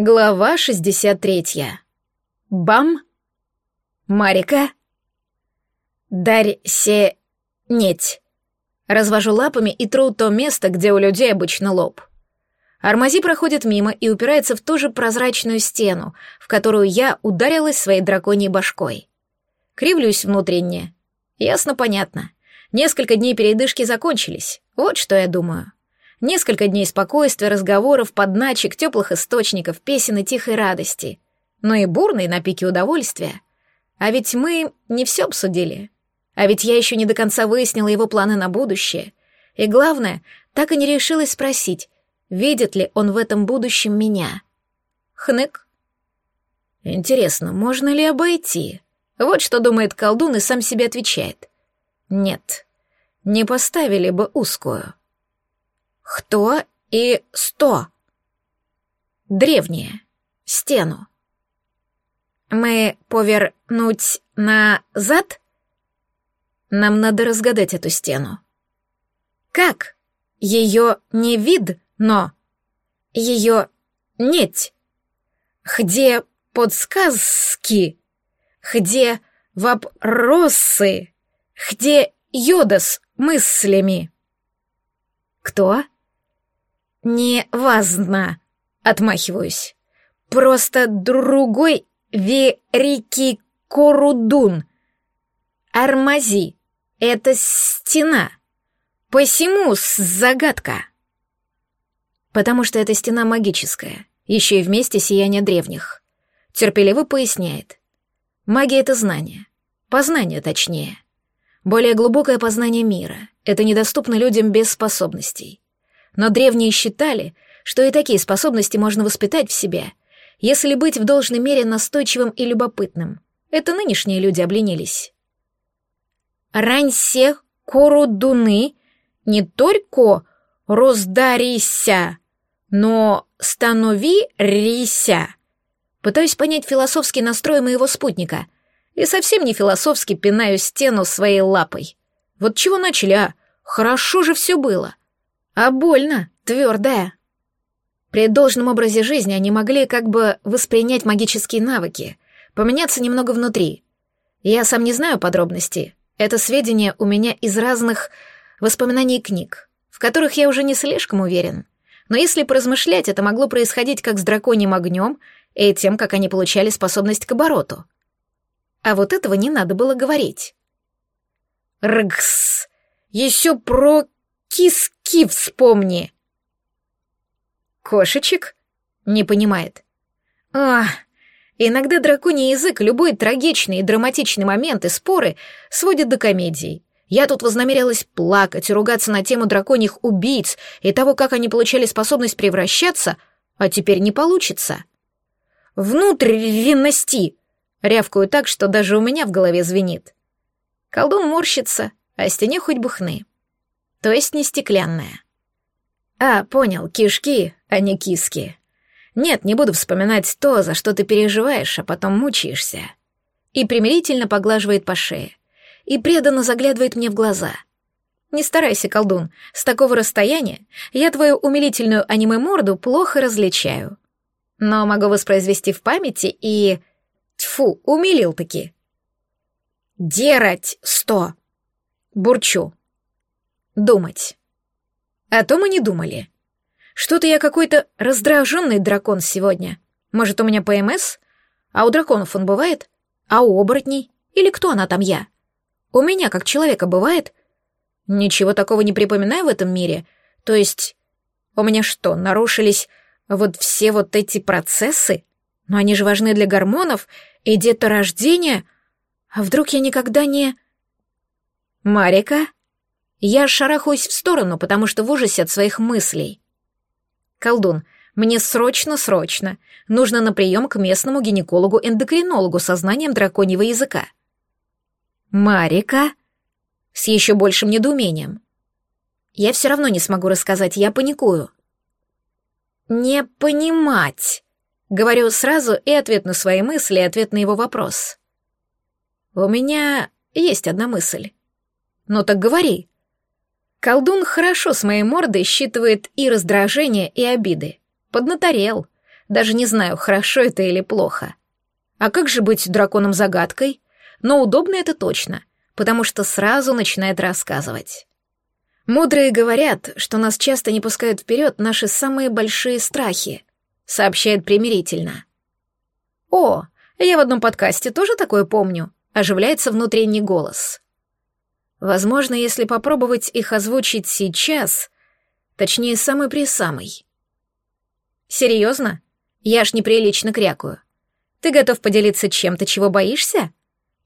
Глава 63. Бам. Марика. Дарь се... неть. Развожу лапами и тру то место, где у людей обычно лоб. Армази проходит мимо и упирается в ту же прозрачную стену, в которую я ударилась своей драконьей башкой. Кривлюсь внутренне. Ясно-понятно. Несколько дней передышки закончились. Вот что я думаю. Несколько дней спокойствия, разговоров, подначек, теплых источников, песен и тихой радости. Но и бурной на пике удовольствия. А ведь мы не все обсудили. А ведь я еще не до конца выяснила его планы на будущее. И главное, так и не решилась спросить, видит ли он в этом будущем меня. Хнык. Интересно, можно ли обойти? Вот что думает колдун и сам себе отвечает. Нет, не поставили бы узкую. Кто и сто? Древние. Стену. Мы повернуть назад? Нам надо разгадать эту стену. Как? Ее не вид, но ее нет. Где подсказки? Где вопросы? Где йода с мыслями? Кто? «Не важно», — отмахиваюсь. «Просто другой Верики Корудун. Армази — это стена. Посему загадка». «Потому что эта стена магическая, еще и вместе сияния древних», — терпеливо поясняет. «Магия — это знание. Познание, точнее. Более глубокое познание мира. Это недоступно людям без способностей но древние считали, что и такие способности можно воспитать в себе, если быть в должной мере настойчивым и любопытным. Это нынешние люди обленились. «Раньсе корудуны не только роздарися, но станови рися». Пытаюсь понять философский настрой моего спутника и совсем не философски пинаю стену своей лапой. Вот чего начали, а? Хорошо же все было. А больно, твердая. При должном образе жизни они могли как бы воспринять магические навыки, поменяться немного внутри. Я сам не знаю подробностей. Это сведения у меня из разных воспоминаний книг, в которых я уже не слишком уверен. Но если поразмышлять, это могло происходить как с драконьим огнем и тем, как они получали способность к обороту. А вот этого не надо было говорить. Ргс! Еще про киски вспомни!» «Кошечек?» — не понимает. «Ах, иногда драконий язык любой трагичный и драматичный момент и споры сводит до комедий. Я тут вознамерилась плакать и ругаться на тему драконьих убийц и того, как они получали способность превращаться, а теперь не получится. «Внутренности!» — рявкаю так, что даже у меня в голове звенит. Колдун морщится, а стене хоть бы хны то есть не стеклянная. А, понял, кишки, а не киски. Нет, не буду вспоминать то, за что ты переживаешь, а потом мучаешься. И примирительно поглаживает по шее. И преданно заглядывает мне в глаза. Не старайся, колдун, с такого расстояния я твою умилительную аниме-морду плохо различаю. Но могу воспроизвести в памяти и... Тьфу, умилил-таки. «Дерать сто!» Бурчу. Думать. А то мы не думали. Что-то я какой-то раздраженный дракон сегодня. Может, у меня ПМС? А у драконов он бывает? А у оборотней? Или кто она там я? У меня, как человека, бывает? Ничего такого не припоминаю в этом мире. То есть, у меня что, нарушились вот все вот эти процессы? Но они же важны для гормонов и деторождения. А вдруг я никогда не... Марика? Я шарахаюсь в сторону, потому что в ужасе от своих мыслей. «Колдун, мне срочно-срочно нужно на прием к местному гинекологу-эндокринологу со знанием драконьего языка». «Марика?» С еще большим недоумением. «Я все равно не смогу рассказать, я паникую». «Не понимать», — говорю сразу и ответ на свои мысли, и ответ на его вопрос. «У меня есть одна мысль». «Ну так говори», Колдун хорошо с моей мордой считывает и раздражение, и обиды. Поднаторел. Даже не знаю, хорошо это или плохо. А как же быть драконом-загадкой? Но удобно это точно, потому что сразу начинает рассказывать. Мудрые говорят, что нас часто не пускают вперед наши самые большие страхи, сообщает примирительно. О, я в одном подкасте тоже такое помню, оживляется внутренний голос. Возможно, если попробовать их озвучить сейчас, точнее, самый при самый. Серьезно? Я аж неприлично крякаю. Ты готов поделиться чем-то, чего боишься?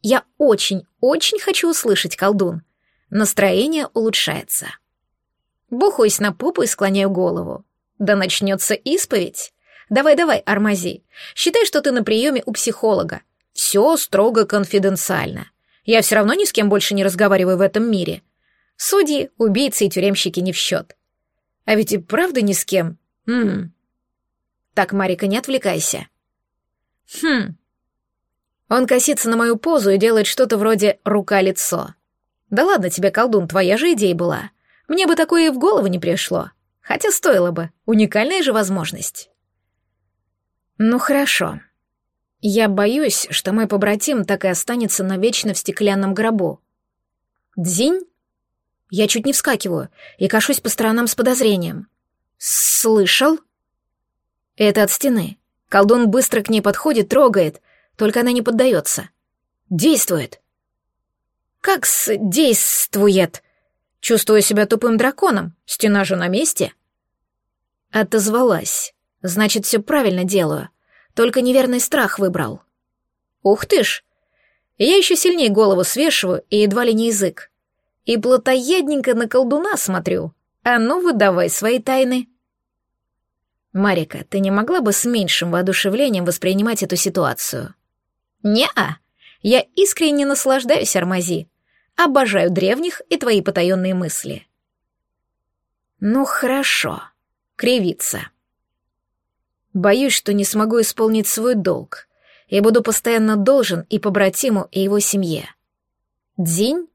Я очень, очень хочу услышать, колдун. Настроение улучшается. Бухаюсь на попу и склоняю голову. Да начнется исповедь. Давай-давай, Армази, считай, что ты на приеме у психолога. Все строго конфиденциально. Я все равно ни с кем больше не разговариваю в этом мире. Судьи, убийцы и тюремщики не в счет. А ведь и правда ни с кем. Хм. Так, Марика, не отвлекайся. Хм. Он косится на мою позу и делает что-то вроде рука-лицо. Да ладно тебе, колдун, твоя же идея была. Мне бы такое и в голову не пришло. Хотя стоило бы. Уникальная же возможность. Ну хорошо. Я боюсь, что мой побратим так и останется навечно в стеклянном гробу. Дзинь? Я чуть не вскакиваю и кашусь по сторонам с подозрением. Слышал? Это от стены. Колдун быстро к ней подходит, трогает, только она не поддается. Действует. Как с действует? Чувствую себя тупым драконом. Стена же на месте. Отозвалась. Значит, все правильно делаю. Только неверный страх выбрал. Ух ты ж! Я еще сильнее голову свешиваю и едва ли не язык. И плотоядненько на колдуна смотрю. А ну, выдавай свои тайны. Марика, ты не могла бы с меньшим воодушевлением воспринимать эту ситуацию? Не-а. Я искренне наслаждаюсь, Армази. Обожаю древних и твои потаенные мысли. Ну, хорошо. Кривиться. Боюсь, что не смогу исполнить свой долг. Я буду постоянно должен и побратиму, и его семье. Дзинь?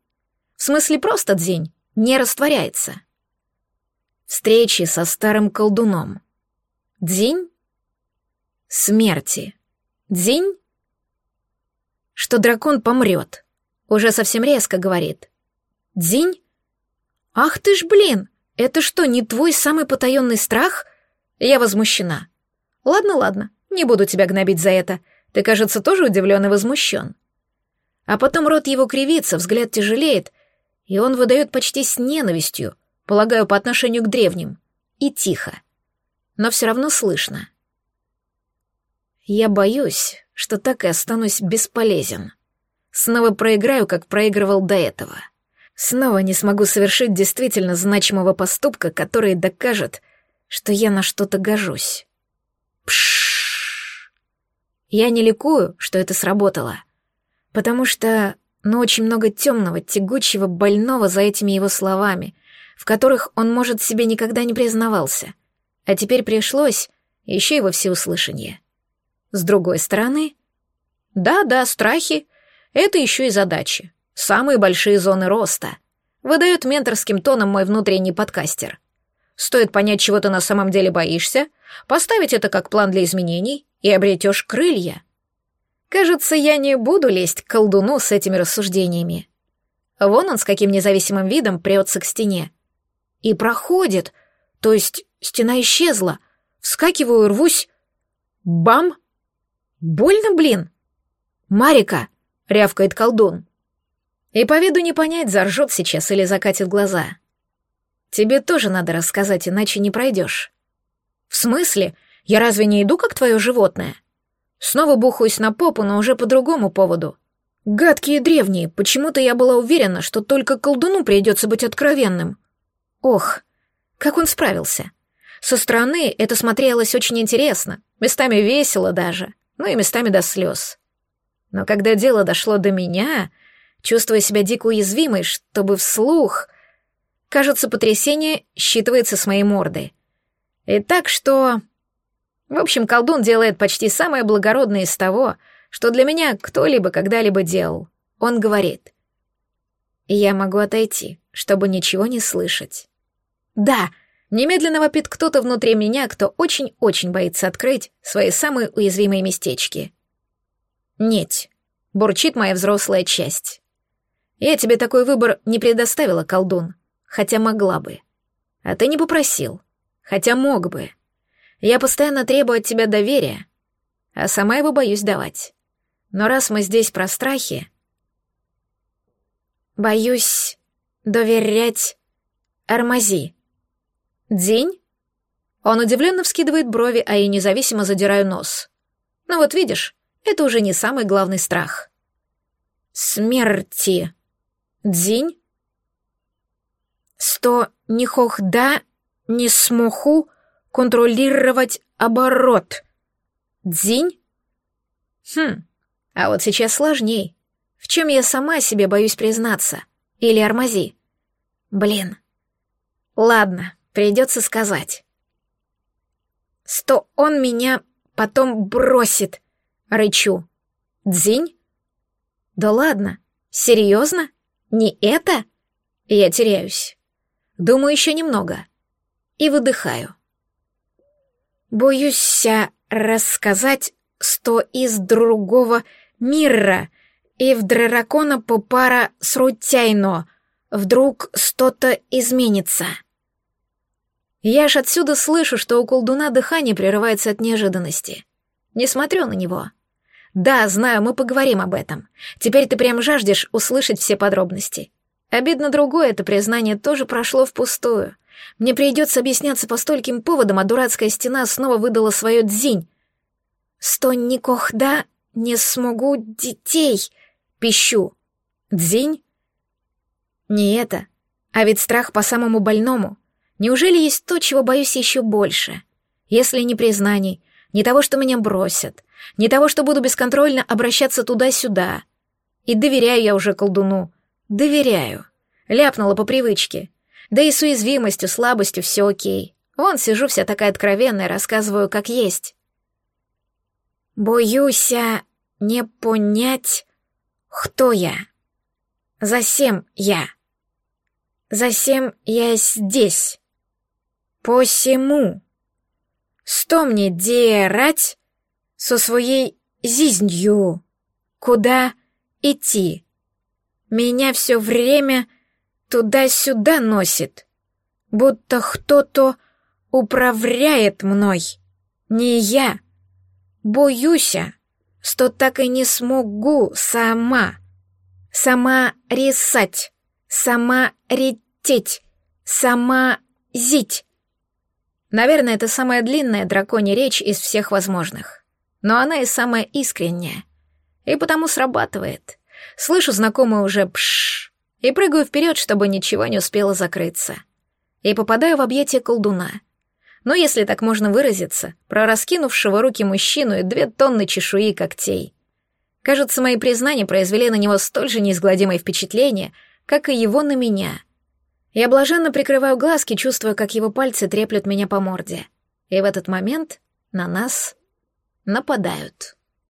В смысле просто дзинь, не растворяется. Встречи со старым колдуном. Дзинь? Смерти. Дзинь? Что дракон помрет. Уже совсем резко говорит. Дзинь? Ах ты ж, блин, это что, не твой самый потаенный страх? Я возмущена. Ладно, ладно, не буду тебя гнобить за это. Ты, кажется, тоже удивлен и возмущен. А потом рот его кривится, взгляд тяжелеет, и он выдает почти с ненавистью, полагаю, по отношению к древним. И тихо. Но все равно слышно. Я боюсь, что так и останусь бесполезен. Снова проиграю, как проигрывал до этого. Снова не смогу совершить действительно значимого поступка, который докажет, что я на что-то гожусь. Пшшш. Я не ликую, что это сработало, потому что, ну, очень много темного, тягучего, больного за этими его словами, в которых он, может, себе никогда не признавался. А теперь пришлось еще и во всеуслышание. С другой стороны, да-да, страхи — это еще и задачи. Самые большие зоны роста. Выдает менторским тоном мой внутренний подкастер — Стоит понять, чего ты на самом деле боишься, поставить это как план для изменений, и обретешь крылья. Кажется, я не буду лезть к колдуну с этими рассуждениями. Вон он с каким независимым видом прется к стене. И проходит, то есть стена исчезла. Вскакиваю, рвусь. Бам! Больно, блин! Марика! — рявкает колдун. И по виду не понять, заржет сейчас или закатит глаза. Тебе тоже надо рассказать, иначе не пройдешь. В смысле? Я разве не иду, как твое животное? Снова бухаюсь на попу, но уже по другому поводу. Гадкие древние, почему-то я была уверена, что только колдуну придется быть откровенным. Ох, как он справился. Со стороны это смотрелось очень интересно, местами весело даже, ну и местами до слез. Но когда дело дошло до меня, чувствуя себя дико уязвимой, чтобы вслух Кажется, потрясение считывается с моей морды. И так что... В общем, колдун делает почти самое благородное из того, что для меня кто-либо когда-либо делал. Он говорит. Я могу отойти, чтобы ничего не слышать. Да, Немедленно вопит кто-то внутри меня, кто очень-очень боится открыть свои самые уязвимые местечки. «Нет», — бурчит моя взрослая часть. «Я тебе такой выбор не предоставила, колдун, хотя могла бы. А ты не попросил, хотя мог бы. Я постоянно требую от тебя доверия, а сама его боюсь давать. Но раз мы здесь про страхи... Боюсь доверять Армази. День? Он удивленно вскидывает брови, а я независимо задираю нос. Ну вот видишь, это уже не самый главный страх. Смерти. День? Сто не хохда, не смуху контролировать оборот. День? Хм, а вот сейчас сложней. В чем я сама себе боюсь признаться? Или Армази? Блин. Ладно, Придется сказать. Сто он меня потом бросит, рычу. Дзинь? Да ладно, серьезно? Не это? Я теряюсь. Думаю, еще немного. И выдыхаю. Боюсь рассказать сто из другого мира, и в дракона попара срутяйно. Вдруг что-то изменится. Я ж отсюда слышу, что у колдуна дыхание прерывается от неожиданности. Не смотрю на него. Да, знаю, мы поговорим об этом. Теперь ты прям жаждешь услышать все подробности. Обидно другое, это признание тоже прошло впустую. Мне придется объясняться по стольким поводам, а дурацкая стена снова выдала свое дзинь. «Сто никогда не смогу детей!» — пищу. «Дзинь?» Не это, а ведь страх по самому больному — Неужели есть то, чего боюсь еще больше? Если не признаний, не того, что меня бросят, не того, что буду бесконтрольно обращаться туда-сюда. И доверяю я уже колдуну. Доверяю. Ляпнула по привычке. Да и с уязвимостью, слабостью все окей. Вон сижу вся такая откровенная, рассказываю, как есть. Боюся не понять, кто я. Засем я. Засем я здесь. Посему, что мне делать со своей жизнью? Куда идти? Меня все время туда-сюда носит, будто кто-то управляет мной. Не я. Боюся, что так и не смогу сама. Сама рисать, сама рететь, сама зить. Наверное, это самая длинная драконья речь из всех возможных. Но она и самая искренняя. И потому срабатывает. Слышу знакомый уже пш и прыгаю вперед, чтобы ничего не успело закрыться. И попадаю в объятия колдуна. Но если так можно выразиться, про раскинувшего руки мужчину и две тонны чешуи когтей. Кажется, мои признания произвели на него столь же неизгладимое впечатление, как и его на меня — я блаженно прикрываю глазки, чувствуя, как его пальцы треплют меня по морде. И в этот момент на нас нападают.